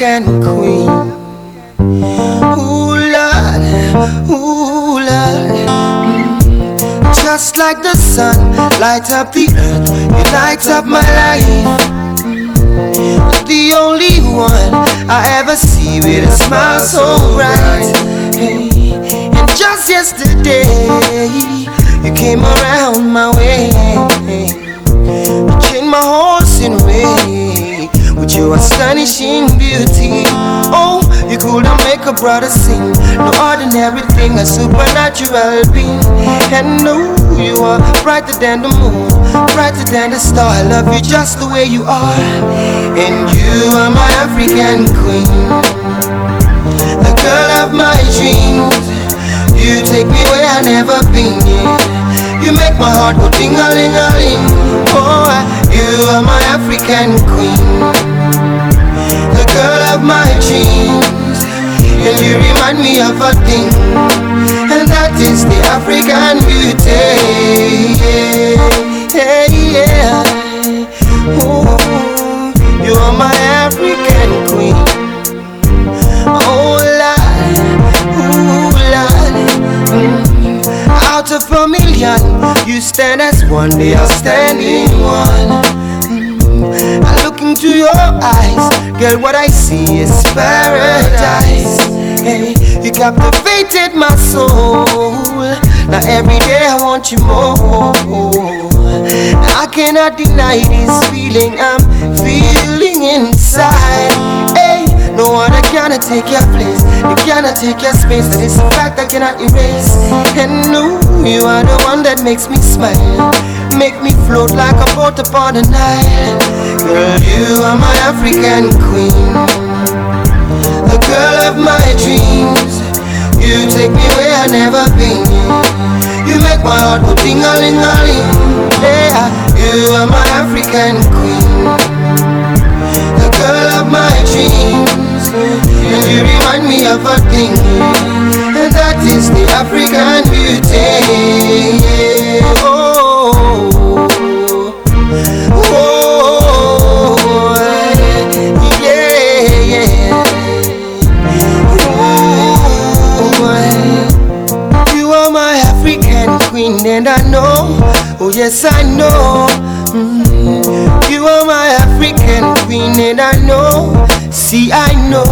African queen. Ooh Lord, ooh Lord. Just like the sun, light up the earth, you light up my life. The only one I ever see with a smile so bright. And just yesterday, you came around my way. Your astonishing beauty. Oh, you couldn't make a brother sing. No ordinary thing, a supernatural being. And no, you are brighter than the moon, brighter than the star. I love you just the way you are. And you are my African queen, the girl of my dreams. You take me where I never been. Yeah. You make my heart go ding a ling a ling. Oh, you are my African queen, my dreams, and you remind me of a thing, and that is the African beauty. Yeah, yeah, yeah. Oh, you are my African queen. Oh, Lord, ooh, Lord. Mm. Out of a million, you stand as one, they are standing one. I look into your eyes, girl, what I see is paradise. Hey, you captivated my soul. Now every day I want you more. I cannot deny this feeling I'm feeling inside. Hey, no one I cannot take your place. You cannot take your space. That is a fact I cannot erase. And no, you are the one that makes me smile. Make me float like a boat upon the Nile. Girl, you are my African queen. The girl of my dreams. You take me where I've never been. You make my heart go ting a ling a ling. Yeah, you are my African queen, the girl of my dreams, and you remind me of a thing, and that is the African and I know, oh yes, I know. Mm, you are my African queen, and I know. See, I know,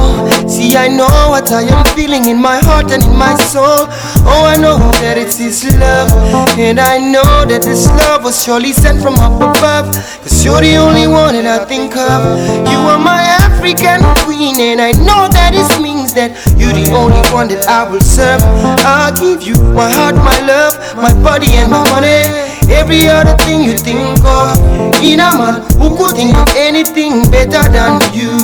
see, I know what I am feeling in my heart and in my soul. Oh, I know that it's His love, and I know that this love was surely sent from up above. Cause you're the only one that I think of. You are my African queen, and I know that it means that you're the only one that I will serve. I'll give you my heart, my love, my body, and my money. Every other thing you think of. In a man who could think of anything better than you.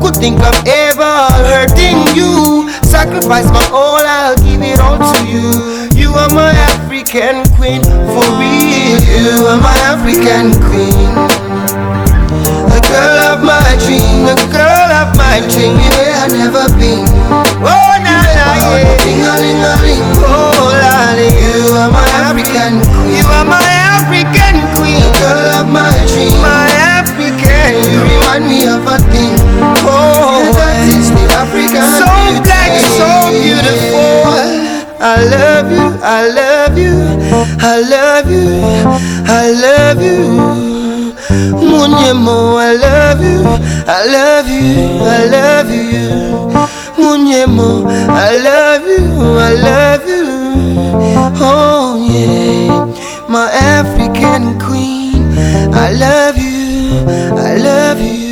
Could think of ever hurting you? Sacrifice my all, I'll give it all to you. You are my African queen, for real. You are my African queen. The girl of my dream, the girl of my dream, I love you, I love you, I love you. Munyemo, I love you, I love you, I love you. Munyemo, I love you, I love you. Oh yeah, my African queen, I love you, I love you.